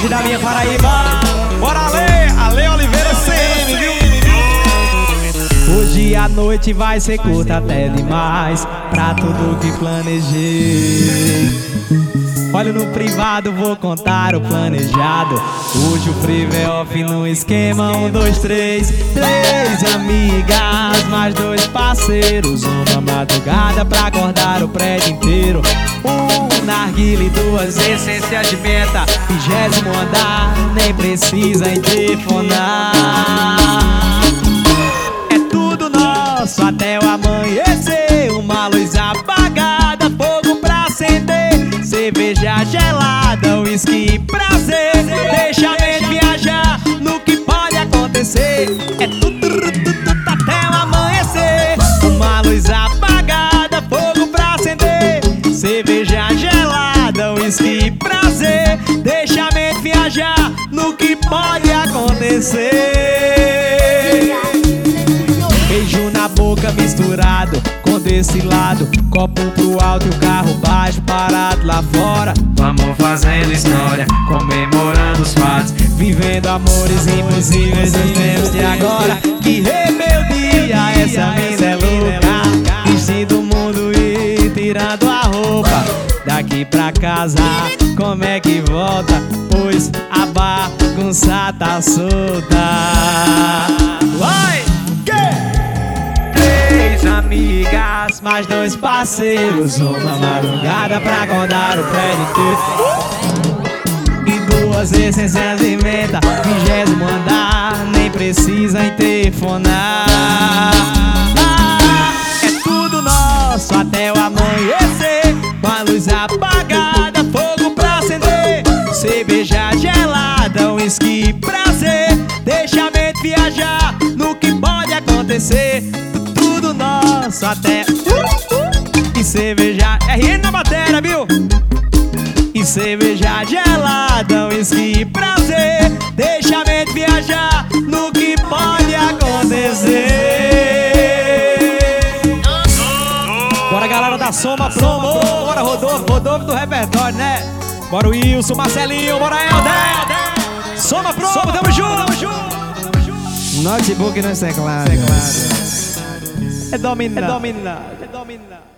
hoje da minha Paraíba. Bora ler, Ale Oliveira CM, viu? Hoje a noite vai ser curta até demais Pra tudo que planejei Olha no privado, vou contar o planejado. Hoje o frevo é off no esquema Um, dois, três Três amigas, mais dois parceiros. Uma madrugada pra acordar o prédio inteiro. Um narguile duas essências de meta. Vigésimo andar, nem precisa telefonar gelada, uísque prazer. Deixa a mente viajar no que pode acontecer. É tudo, tudo, tudo até o amanhecer. Uma luz apagada, fogo pra acender. Cerveja gelada, uísque prazer. Deixa a mente viajar no que pode acontecer boca misturado desse lado. Copo pro alto e o carro baixo parado lá fora. Vamos fazendo história, comemorando os fatos. Vivendo amores impossíveis nos tempos de agora. Que rebeldia, essa mina é louca. Vestindo o mundo e tirando a roupa. Daqui pra casa, como é que volta? Pois a bagunça tá solta mais dois parceiros. Uma madrugada pra acordar o prédio inteiro. E duas essências de menta, vigésimo andar, nem precisa telefonar. É tudo nosso até o amanhecer. Com a luz apagada, fogo pra acender. Cerveja gelada, esqui prazer. Deixa a mente viajar no que pode acontecer nosso até. E cerveja RN na matéria, viu? E cerveja gelada, whisky prazer. Deixa a mente viajar no que pode acontecer. Bora galera da Soma Promo. Bora Rodolfo, Rodolfo do repertório, né? Bora Wilson, Marcelinho, bora Helder. Soma Promo, tamo junto, tamo junto Notebook no teclado. É dominar. É dominar. É dominar.